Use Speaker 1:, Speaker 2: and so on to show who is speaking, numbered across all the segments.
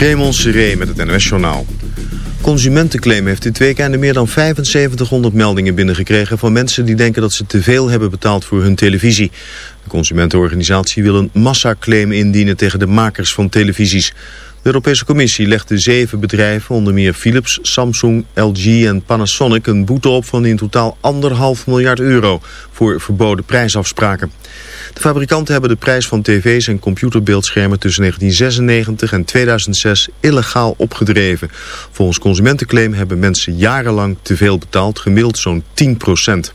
Speaker 1: Raymond Seré met het NOS Journaal. Consumentenclaim heeft dit weekende meer dan 7500 meldingen binnengekregen... van mensen die denken dat ze te veel hebben betaald voor hun televisie. De consumentenorganisatie wil een massaclaim indienen tegen de makers van televisies. De Europese Commissie legde zeven bedrijven, onder meer Philips, Samsung, LG en Panasonic, een boete op van in totaal anderhalf miljard euro voor verboden prijsafspraken. De fabrikanten hebben de prijs van tv's en computerbeeldschermen tussen 1996 en 2006 illegaal opgedreven. Volgens consumentenclaim hebben mensen jarenlang te veel betaald, gemiddeld zo'n 10 procent.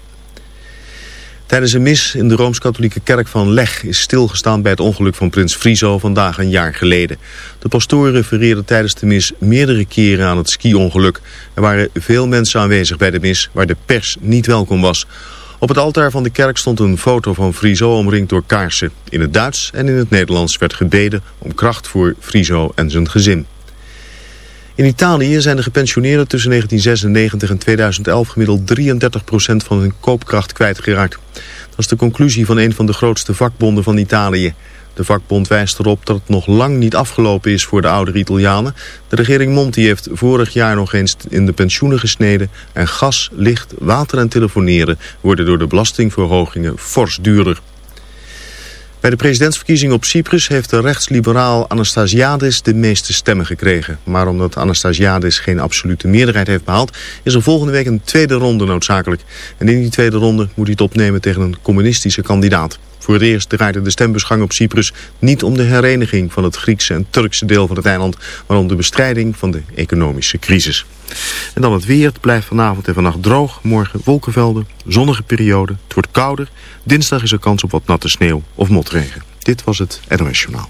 Speaker 1: Tijdens een mis in de Rooms-Katholieke kerk van Leg is stilgestaan bij het ongeluk van prins Friso vandaag een jaar geleden. De pastoor refereerde tijdens de mis meerdere keren aan het ski-ongeluk. Er waren veel mensen aanwezig bij de mis waar de pers niet welkom was. Op het altaar van de kerk stond een foto van Friso omringd door kaarsen. In het Duits en in het Nederlands werd gebeden om kracht voor Friso en zijn gezin. In Italië zijn de gepensioneerden tussen 1996 en 2011 gemiddeld 33% van hun koopkracht kwijtgeraakt. Dat is de conclusie van een van de grootste vakbonden van Italië. De vakbond wijst erop dat het nog lang niet afgelopen is voor de oudere Italianen. De regering Monti heeft vorig jaar nog eens in de pensioenen gesneden... en gas, licht, water en telefoneren worden door de belastingverhogingen fors duurder. Bij de presidentsverkiezing op Cyprus heeft de rechtsliberaal Anastasiadis de meeste stemmen gekregen. Maar omdat Anastasiadis geen absolute meerderheid heeft behaald, is er volgende week een tweede ronde noodzakelijk. En in die tweede ronde moet hij het opnemen tegen een communistische kandidaat. Voor het eerst draaide de stembusgang op Cyprus niet om de hereniging van het Griekse en Turkse deel van het eiland, maar om de bestrijding van de economische crisis. En dan het weer. Het blijft vanavond en vannacht droog. Morgen wolkenvelden, zonnige periode. Het wordt kouder. Dinsdag is er kans op wat natte sneeuw of motregen. Dit was het NOS Journaal.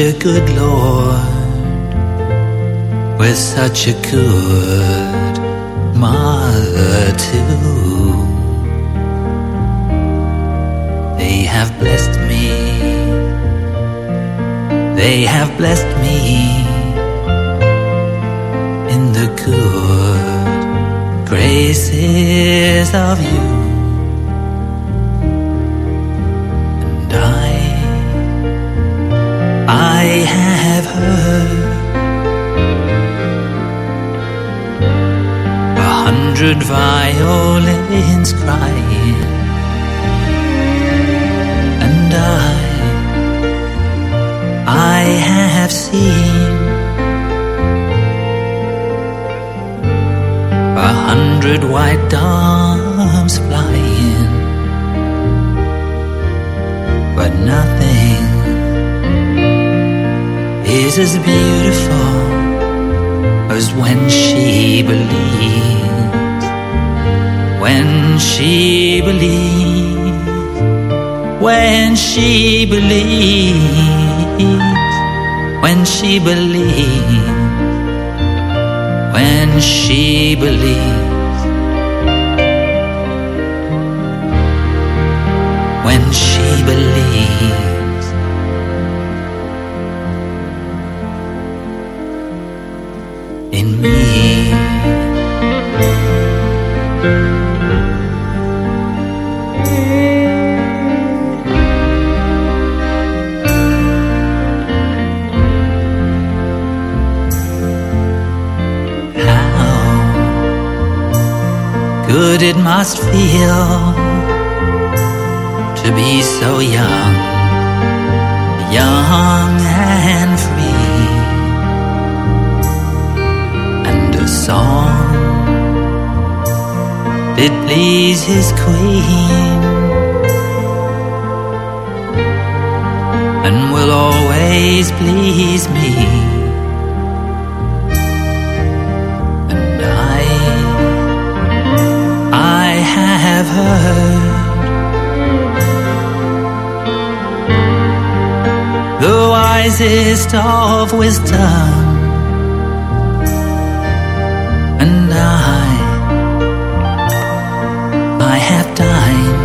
Speaker 2: A good Lord with such a good mother, too. They have blessed me, they have blessed me in the good graces of you. I have heard a hundred violins crying, and I, I have seen a hundred white doves flying, but nothing is as beautiful as when she believes, when she believes, when she believes, when she believes, when she believes, when she believes. Must feel to be so young, young and free. And a song did please his queen and will always please me have heard the wisest of wisdom. And I, I have dined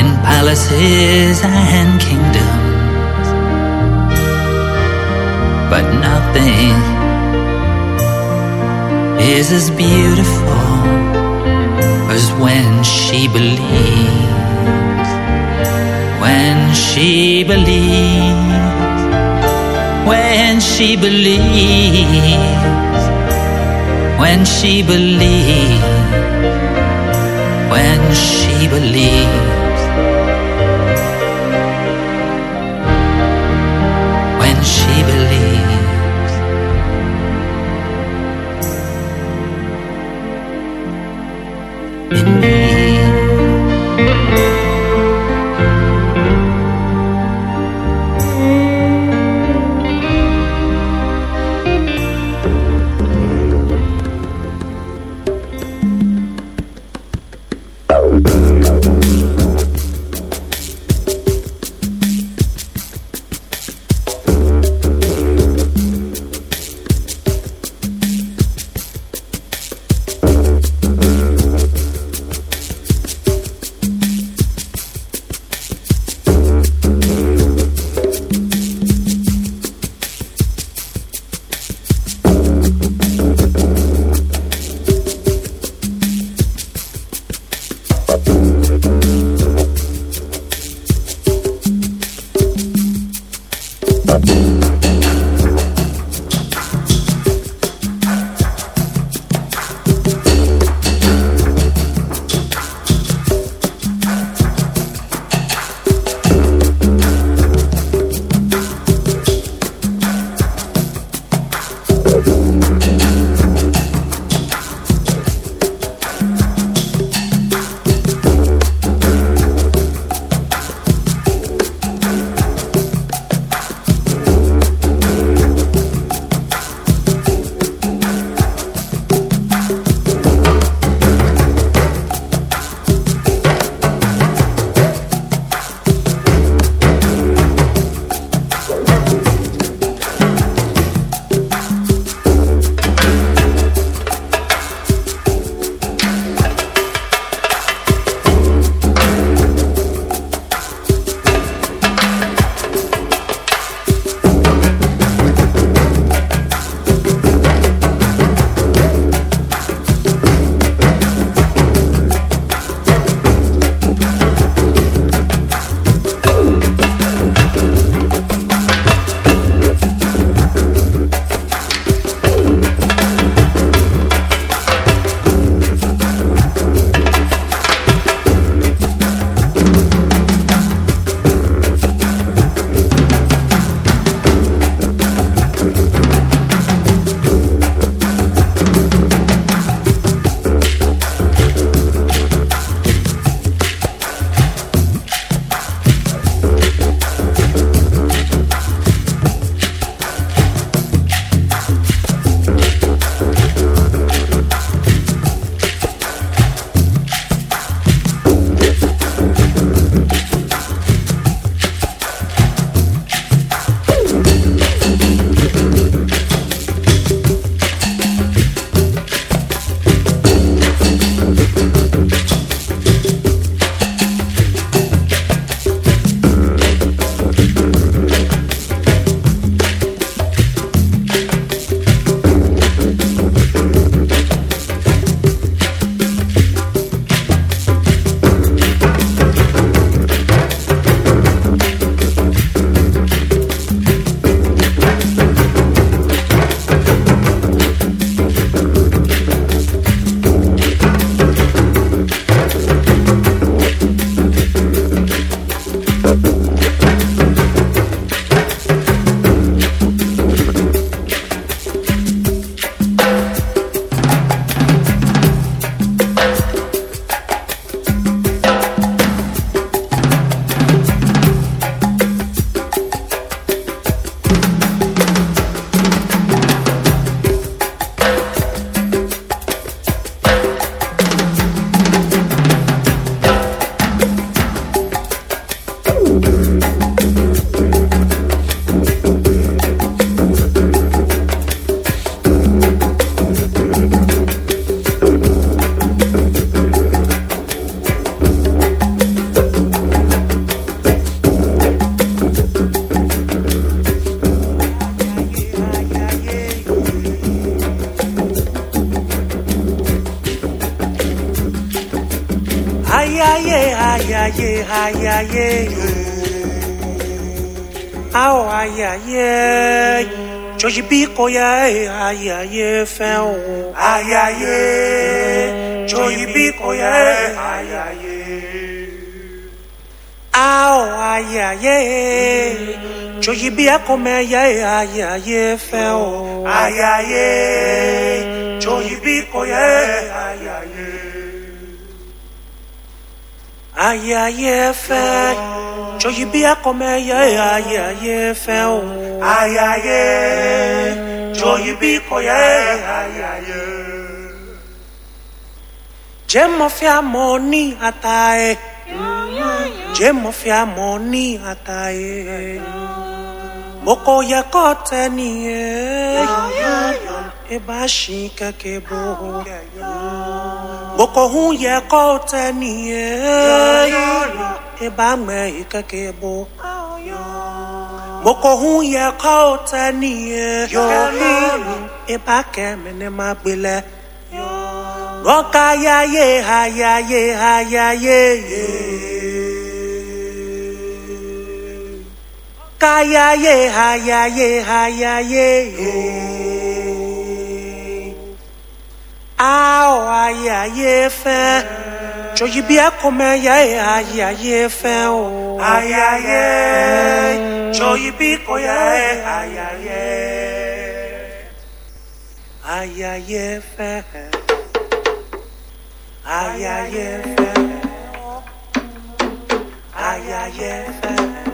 Speaker 2: in palaces and kingdoms, but nothing is as beautiful as when she believes, when she believes. When she believes, when she believes, when she believes, when she believes.
Speaker 3: Ya aye aye fẹ o aye aye joji bi ko ya aye aye ao aye aye joji bi akome ya aye aye fẹ o aye aye joji bi ko ya aye aye aye aye fẹ joyi bí akọmọ ẹyẹ aye aye fẹ o aye aye joyi bí kọyẹ aye aye jẹ mọfì àmọ ní ata ẹ jẹ mọfì àmọ ní mọkọ yẹ kọ tẹ nìyẹn ẹ bá ṣì kẹkẹ bò boko hun kọ́ tẹ nìyẹn ẹ bá mẹ ìkẹ́kẹ́ bó boko hun yẹ kọ́ tẹ nìyẹn ẹ bá kẹ́mi ní má gbilẹ̀ rọ́ká yáyé hayáyé hayáyé káyáyé hayáyé hayáyé. Aye aye fẹ́, joyi bí ẹyẹ aye aye fẹ́ o. Aye aye, joyi bí kò yẹ aye aye. Aye aye fẹ́, aye aye fẹ́, aye aye fẹ́.